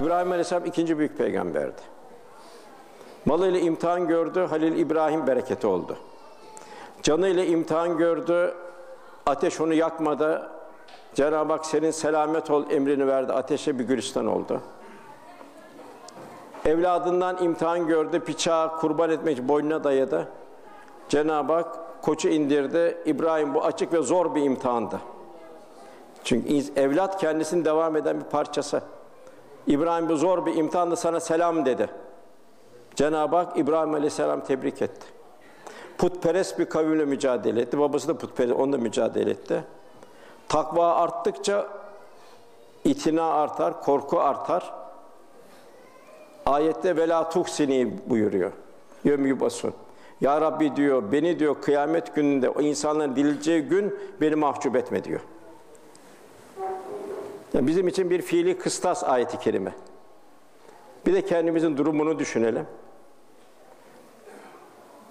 İbrahim Aleyhisselam ikinci büyük peygamberdi. Malıyla imtihan gördü, Halil İbrahim bereketi oldu. Canıyla imtihan gördü, ateş onu yakmadı. Cenab-ı Hak senin selamet ol emrini verdi, ateşe bir gülistan oldu. Evladından imtihan gördü, bıçağı kurban etmek için boynuna dayadı. Cenab-ı Hak koçu indirdi. İbrahim bu açık ve zor bir imtihandı. Çünkü evlat kendisinin devam eden bir parçası. İbrahim bu zor bir imtihandı sana selam dedi. Cenab-ı Hak İbrahim Aleyhisselam tebrik etti. Putperest bir kavimle mücadele etti. Babası da putperest, onunla mücadele etti. Takva arttıkça itina artar, korku artar. Ayette vela tuhsini buyuruyor. Yömü basun. Ya Rabbi diyor, beni diyor kıyamet gününde o insanların dirileceği gün beni mahcup etme diyor. Yani bizim için bir fiili kıstas ayeti kerime. Bir de kendimizin durumunu düşünelim.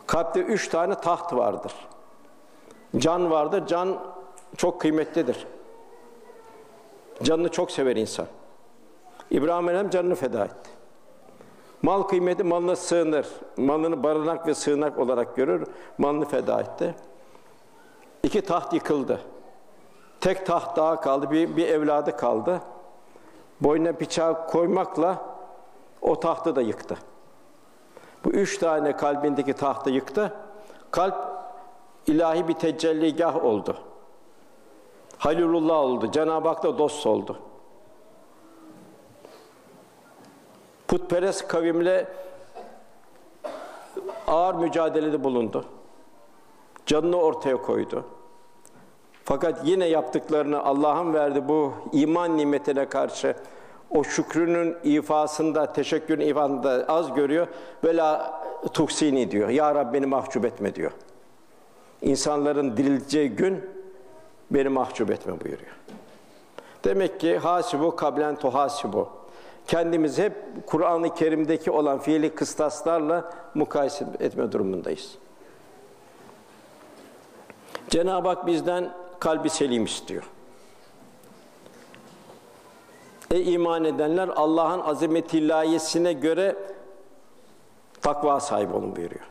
Kalpte üç tane taht vardır. Can vardır, can çok kıymetlidir. Canını çok sever insan. İbrahim Aleyhisselam canını feda etti. Mal kıymeti malına sığınır. Malını barınak ve sığınak olarak görür. Malını feda etti. İki taht yıkıldı. Tek taht daha kaldı. Bir, bir evladı kaldı. Boynuna bıçağı koymakla o tahtı da yıktı. Bu üç tane kalbindeki tahtı yıktı. Kalp ilahi bir tecelligah oldu. Halilullah oldu. Cenab-ı Hak'la dost oldu. Putperest kavimle ağır mücadelede bulundu. Canını ortaya koydu. Fakat yine yaptıklarını Allah'ın verdiği bu iman nimetine karşı o şükrünün ifasında, teşekkürün ifasında az görüyor. Ve la tuhsini diyor. Ya Rabbi beni mahcup etme diyor. İnsanların dirileceği gün beni mahcup etme buyuruyor. Demek ki hasibu kablen tuhasibu. Kendimiz hep Kur'an-ı Kerim'deki olan fiili kıstaslarla mukayese etme durumundayız. Cenab-ı Hak bizden kalbi selim istiyor. Ey iman edenler Allah'ın azametillahiyesine göre takva sahibi olun buyuruyor.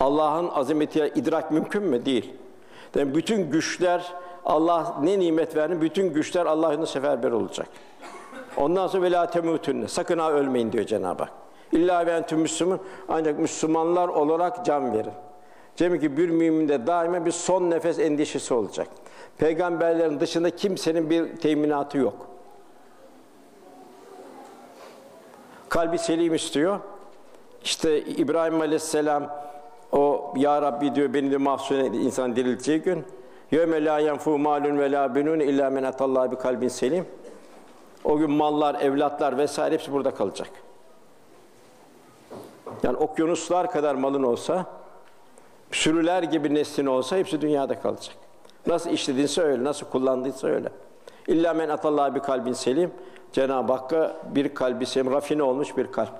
Allah'ın azameti idrak mümkün mü? Değil. Yani bütün güçler Allah ne nimet verdi? Bütün güçler Allah'ın seferber olacak. Ondan sonra velâ temûtünne. Sakın ha ölmeyin diyor Cenab-ı Hak. İlla ve entüm Müslüman. Ancak Müslümanlar olarak can verin. Demek ki bir müminde daima bir son nefes endişesi olacak. Peygamberlerin dışında kimsenin bir teminatı yok. Kalbi selim istiyor. İşte İbrahim Aleyhisselam o ya Rabbi diyor beni de mahzun insan dirileceği gün. La yenfu malun ve la bunun illa men atallahi bi kalbin selim. O gün mallar, evlatlar vesaire hepsi burada kalacak. Yani okyanuslar kadar malın olsa, sürüler gibi neslin olsa hepsi dünyada kalacak. Nasıl işledinse öyle, nasıl kullandıysa öyle. İlla men atallahi bir kalbin selim. Cenab-ı Hakk'a bir kalbi selim, rafine olmuş bir kalp.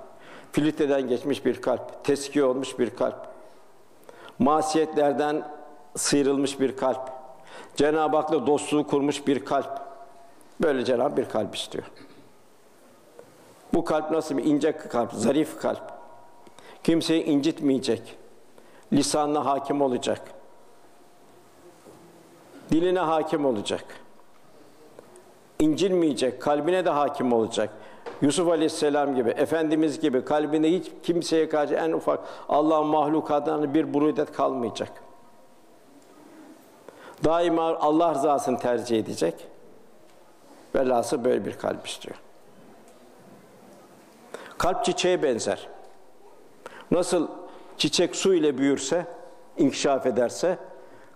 Filtreden geçmiş bir kalp, teskiye olmuş bir kalp. Masiyetlerden sıyrılmış bir kalp. Cenab-ı Hak'la dostluğu kurmuş bir kalp. Böyle Cenab-ı bir kalp istiyor. Bu kalp nasıl bir ince kalp, zarif kalp. Kimseyi incitmeyecek. Lisanına hakim olacak. Diline hakim olacak. İncilmeyecek, kalbine de hakim olacak. Yusuf Aleyhisselam gibi, Efendimiz gibi kalbinde hiç kimseye karşı en ufak Allah'ın mahlukatından bir burudet kalmayacak. Daima Allah rızasını tercih edecek. Velhası böyle bir kalp istiyor. Kalp çiçeğe benzer. Nasıl çiçek su ile büyürse, inkişaf ederse,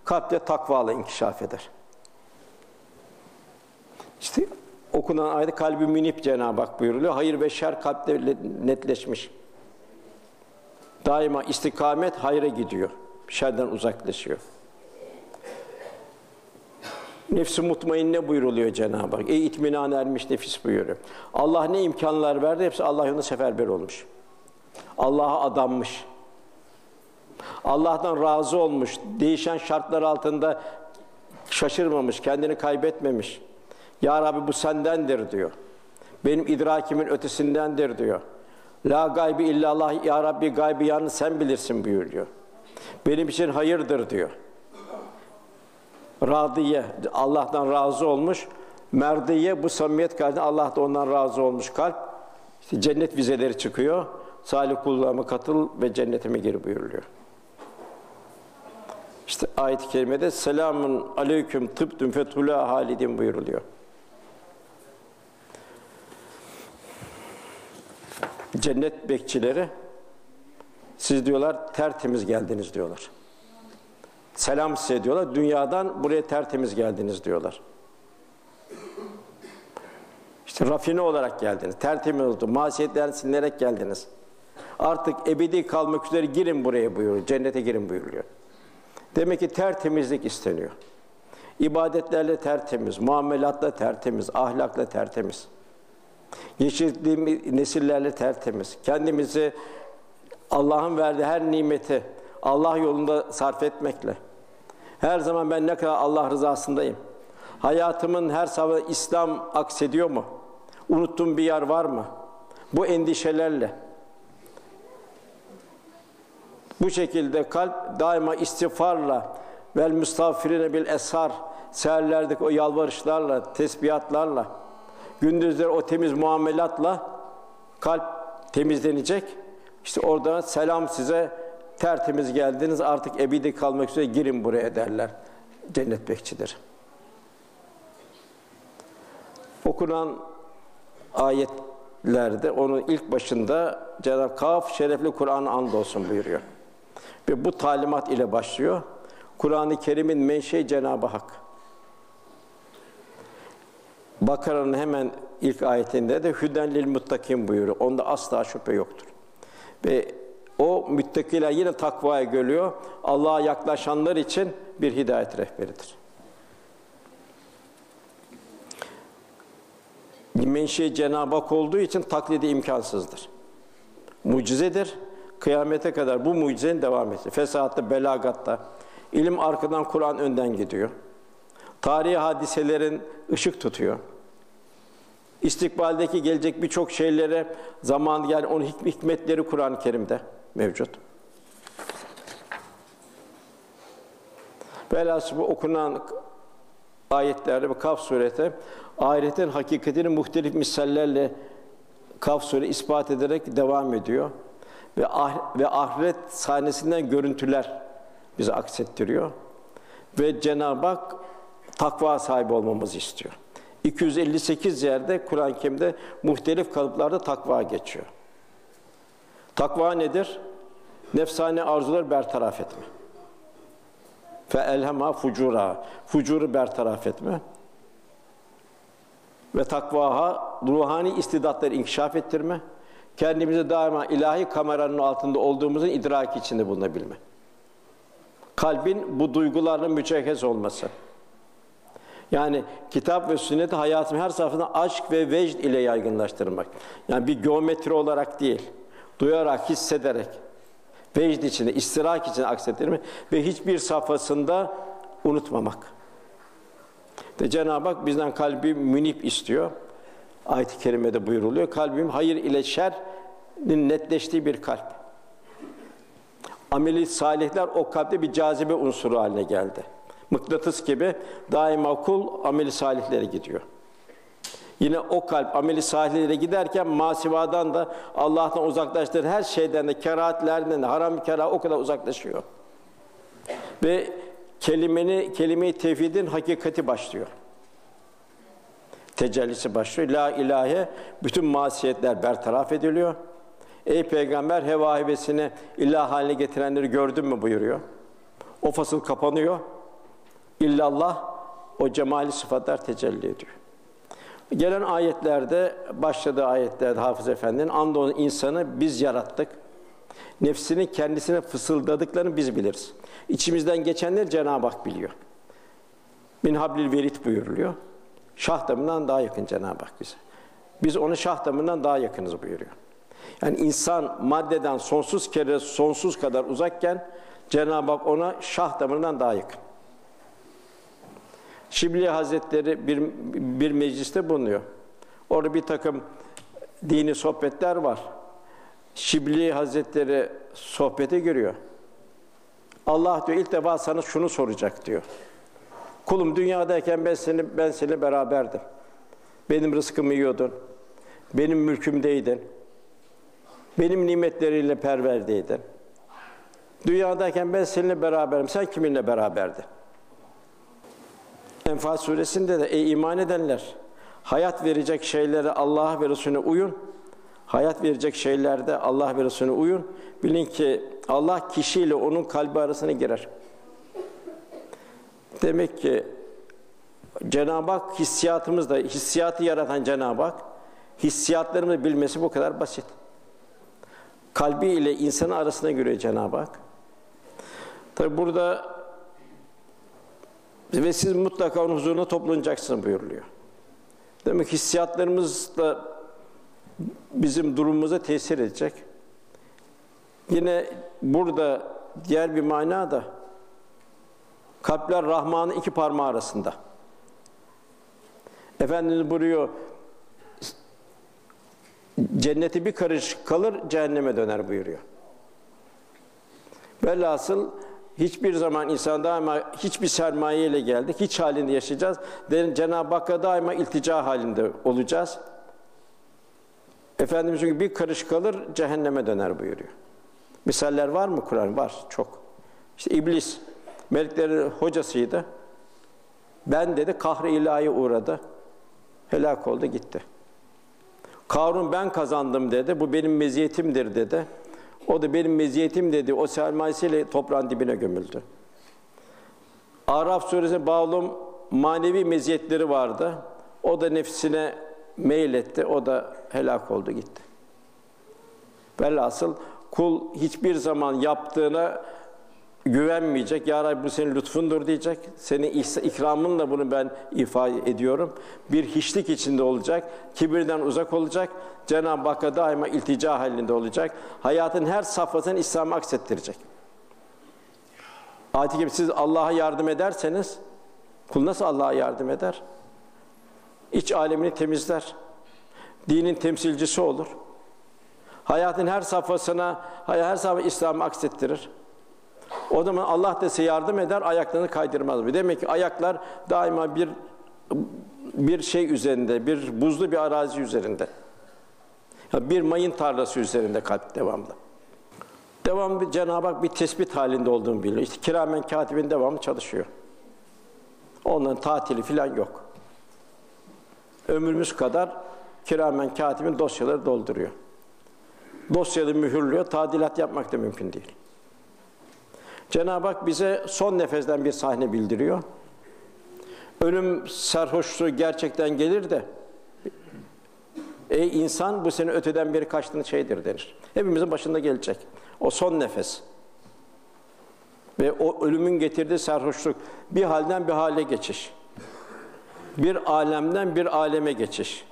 kalp de takvalı inkişaf eder. İşte okunan ayet kalbi minip Cenab-ı Hak buyuruluyor. Hayır ve şer kalpte netleşmiş. Daima istikamet hayra gidiyor. Şerden uzaklaşıyor. Nefsi mutmainne buyuruluyor Cenab-ı Hak. Ey itminan ermiş nefis buyuruyor. Allah ne imkanlar verdi hepsi Allah yolunda seferber olmuş. Allah'a adanmış. Allah'tan razı olmuş. Değişen şartlar altında şaşırmamış, kendini kaybetmemiş. Ya Rabbi bu sendendir diyor. Benim idrakimin ötesindendir diyor. La gaybi illallah ya Rabbi gaybi yalnız sen bilirsin buyuruyor. Benim için hayırdır diyor. Radiye, Allah'tan razı olmuş. Merdiye bu samimiyet karşısında Allah da ondan razı olmuş kalp. İşte cennet vizeleri çıkıyor. Salih kullarıma katıl ve cennetime gir buyuruluyor. İşte ayet-i kerimede selamun aleyküm tıbtüm fethulâ halidin buyuruluyor. Cennet bekçileri siz diyorlar tertemiz geldiniz diyorlar. Selam size diyorlar. Dünyadan buraya tertemiz geldiniz diyorlar. İşte rafine olarak geldiniz. Tertemiz oldu. Masiyetlerini silerek geldiniz. Artık ebedi kalmak üzere girin buraya buyuruyor. Cennete girin buyuruyor. Demek ki tertemizlik isteniyor. İbadetlerle tertemiz, muamelatla tertemiz, ahlakla tertemiz. Geçirdiğimiz nesillerle tertemiz. Kendimizi Allah'ın verdiği her nimeti Allah yolunda sarf etmekle. Her zaman ben ne kadar Allah rızasındayım. Hayatımın her sabah İslam aksediyor mu? Unuttuğum bir yer var mı? Bu endişelerle. Bu şekilde kalp daima istiğfarla vel müstağfirine bil eshar seherlerdeki o yalvarışlarla, tesbihatlarla, gündüzleri o temiz muamelatla kalp temizlenecek. İşte orada selam size tertemiz geldiniz artık ebedi kalmak üzere girin buraya derler cennet bekçidir. Okunan ayetlerde onun ilk başında Cenab-ı Kaf şerefli Kur'an and olsun buyuruyor. Ve bu talimat ile başlıyor. Kur'an-ı Kerim'in menşei Cenab-ı Hak. Bakara'nın hemen ilk ayetinde de hüden lil muttakin buyuruyor. Onda asla şüphe yoktur. Ve o müttakiler yine takvaya geliyor. Allah'a yaklaşanlar için bir hidayet rehberidir. Menşe Cenab-ı Hak olduğu için taklidi imkansızdır. Mucizedir. Kıyamete kadar bu mucizenin devam etsin. Fesahatta, belagatta. ilim arkadan, Kur'an önden gidiyor. Tarihi hadiselerin ışık tutuyor. İstikbaldeki gelecek birçok şeylere zaman yani onun hikmetleri Kur'an-ı Kerim'de mevcut. Velhasıl bu okunan ayetlerde ve Kaf sureti ahiretin hakikatini muhtelif misallerle Kaf suresi ispat ederek devam ediyor. Ve, ah, ve ahiret sahnesinden görüntüler bize aksettiriyor. Ve Cenab-ı Hak takva sahibi olmamızı istiyor. 258 yerde Kur'an-ı Kerim'de muhtelif kalıplarda takva geçiyor. Takva nedir? Nefsane arzular bertaraf etme. Fe elhema fucura. Fucuru bertaraf etme. Ve takvaha ruhani istidatları inkişaf ettirme. Kendimizi daima ilahi kameranın altında olduğumuzun idraki içinde bulunabilme. Kalbin bu duygularla mücehhez olması. Yani kitap ve sünneti hayatın her safhasında aşk ve vecd ile yaygınlaştırmak. Yani bir geometri olarak değil, duyarak, hissederek, vecd içinde, istirak içinde aksettirmek ve hiçbir safhasında unutmamak. De Cenab-ı Hak bizden kalbi münip istiyor. Ayet-i kerimede buyuruluyor. Kalbim hayır ile şerrin netleştiği bir kalp. Ameli salihler o kalpte bir cazibe unsuru haline geldi. Mıknatıs gibi daima kul ameli salihlere gidiyor. Yine o kalp ameli salihlere giderken masivadan da Allah'tan uzaklaştırır her şeyden de kerahatlerden de haram kera o kadar uzaklaşıyor. Ve kelimeni kelime-i tevhidin hakikati başlıyor. Tecellisi başlıyor. La ilahe bütün masiyetler bertaraf ediliyor. Ey peygamber heva hevesini ilah haline getirenleri gördün mü buyuruyor. O fasıl kapanıyor. İllallah o cemali sıfatlar tecelli ediyor. Gelen ayetlerde, başladığı ayetlerde Hafız Efendi'nin andolsun insanı biz yarattık. Nefsini kendisine fısıldadıklarını biz biliriz. İçimizden geçenleri Cenab-ı Hak biliyor. Min hablil verit buyuruluyor. Şah damından daha yakın Cenab-ı Hak bize. Biz onu şah damından daha yakınız buyuruyor. Yani insan maddeden sonsuz kere sonsuz kadar uzakken Cenab-ı Hak ona şah damarından daha yakın. Şibli Hazretleri bir, bir mecliste bulunuyor. Orada bir takım dini sohbetler var. Şibli Hazretleri sohbete giriyor. Allah diyor ilk defa sana şunu soracak diyor. Kulum dünyadayken ben seni ben seni beraberdim. Benim rızkımı yiyordun. Benim mülkümdeydin. Benim nimetleriyle perverdeydin. Dünyadayken ben seninle beraberim. Sen kiminle beraberdin? Enfal suresinde de ey iman edenler hayat verecek şeylere Allah ve Resulüne uyun. Hayat verecek şeylerde Allah ve Resulüne uyun. Bilin ki Allah kişiyle onun kalbi arasına girer. Demek ki Cenab-ı Hak hissiyatımızda, hissiyatı yaratan Cenab-ı Hak, hissiyatlarımızı bilmesi bu kadar basit. Kalbi ile insanın arasına göre Cenab-ı Hak. Tabi burada ve siz mutlaka onun huzuruna toplanacaksınız buyuruluyor. Demek ki hissiyatlarımız da bizim durumumuza tesir edecek. Yine burada diğer bir mana da kalpler Rahman'ın iki parmağı arasında. Efendimiz buyuruyor cenneti bir karış kalır cehenneme döner buyuruyor. Velhasıl hiçbir zaman insan daima hiçbir sermaye ile geldik, hiç halinde yaşayacağız. Cenab-ı Hakk'a daima iltica halinde olacağız. Efendimiz çünkü bir karış kalır cehenneme döner buyuruyor. Misaller var mı Kur'an? Var çok. İşte iblis meleklerin hocasıydı. Ben dedi kahre ilahi uğradı. Helak oldu gitti. Karun ben kazandım dedi. Bu benim meziyetimdir dedi. O da benim meziyetim dedi. O sermayesiyle toprağın dibine gömüldü. Araf suresine bağlı manevi meziyetleri vardı. O da nefsine meyletti. O da helak oldu gitti. Velhasıl kul hiçbir zaman yaptığına güvenmeyecek. Ya Rabbi bu senin lütfundur diyecek. Senin ikramınla bunu ben ifade ediyorum. Bir hiçlik içinde olacak. Kibirden uzak olacak. Cenab-ı Hakk'a daima iltica halinde olacak. Hayatın her safhasını İslam'a aksettirecek. Ayet gibi siz Allah'a yardım ederseniz kul nasıl Allah'a yardım eder? İç alemini temizler. Dinin temsilcisi olur. Hayatın her safhasına, her safhasına İslam'ı aksettirir. O zaman Allah dese yardım eder, ayaklarını kaydırmaz. Demek ki ayaklar daima bir bir şey üzerinde, bir buzlu bir arazi üzerinde. Bir mayın tarlası üzerinde kalp devamlı. Devamlı Cenab-ı Hak bir tespit halinde olduğunu biliyor. İşte kiramen katibin devamlı çalışıyor. Onların tatili filan yok. Ömrümüz kadar kiramen katibin dosyaları dolduruyor. Dosyaları mühürlüyor, tadilat yapmak da mümkün değil. Cenab-ı Hak bize son nefesten bir sahne bildiriyor. Ölüm sarhoşluğu gerçekten gelir de Ey insan bu senin öteden beri kaçtığın şeydir denir. Hepimizin başında gelecek. O son nefes. Ve o ölümün getirdiği sarhoşluk bir halden bir hale geçiş. Bir alemden bir aleme geçiş.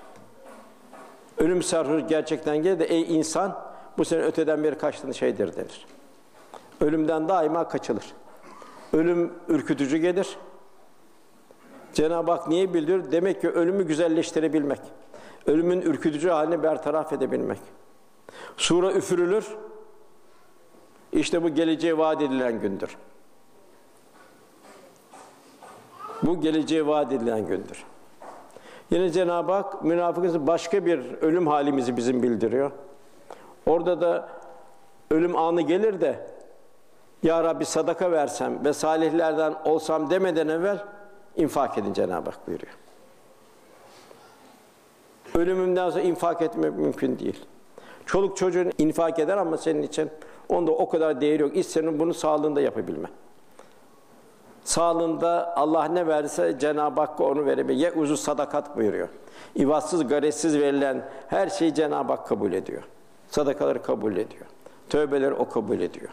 Ölüm sarhoş gerçekten gelir de ey insan bu senin öteden beri kaçtığın şeydir denir. Ölümden daima kaçılır. Ölüm ürkütücü gelir. Cenab-ı Hak niye bildiriyor? Demek ki ölümü güzelleştirebilmek. Ölümün ürkütücü halini bertaraf edebilmek. Sura üfürülür. İşte bu geleceğe vaat edilen gündür. Bu geleceğe vaat edilen gündür. Yine Cenab-ı Hak münafıkın başka bir ölüm halimizi bizim bildiriyor. Orada da ölüm anı gelir de ya Rabbi sadaka versem ve salihlerden olsam demeden evvel infak edin Cenab-ı Hak buyuruyor. Ölümümden sonra infak etmek mümkün değil. Çoluk çocuğun infak eder ama senin için onda o kadar değeri yok. İş bunu sağlığında yapabilme. Sağlığında Allah ne verse Cenab-ı Hakk'a onu veremiyor. Ye uzu sadakat buyuruyor. İvatsız, garetsiz verilen her şeyi Cenab-ı Hak kabul ediyor. Sadakaları kabul ediyor. Tövbeleri o kabul ediyor.